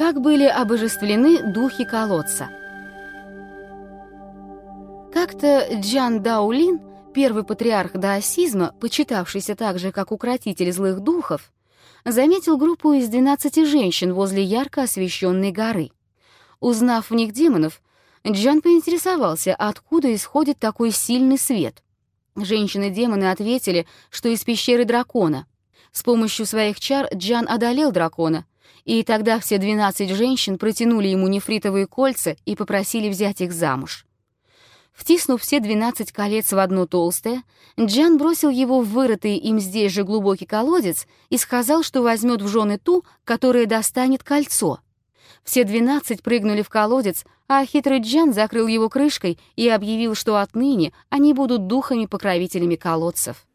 Как были обожествлены духи колодца? Как-то Джан Даулин, первый патриарх даосизма, почитавшийся так же, как укротитель злых духов, заметил группу из 12 женщин возле ярко освещенной горы. Узнав в них демонов, Джан поинтересовался, откуда исходит такой сильный свет. Женщины-демоны ответили, что из пещеры дракона. С помощью своих чар Джан одолел дракона, и тогда все 12 женщин протянули ему нефритовые кольца и попросили взять их замуж. Втиснув все 12 колец в одно толстое, Джан бросил его в вырытый им здесь же глубокий колодец и сказал, что возьмет в жены ту, которая достанет кольцо. Все 12 прыгнули в колодец, а хитрый Джан закрыл его крышкой и объявил, что отныне они будут духами-покровителями колодцев.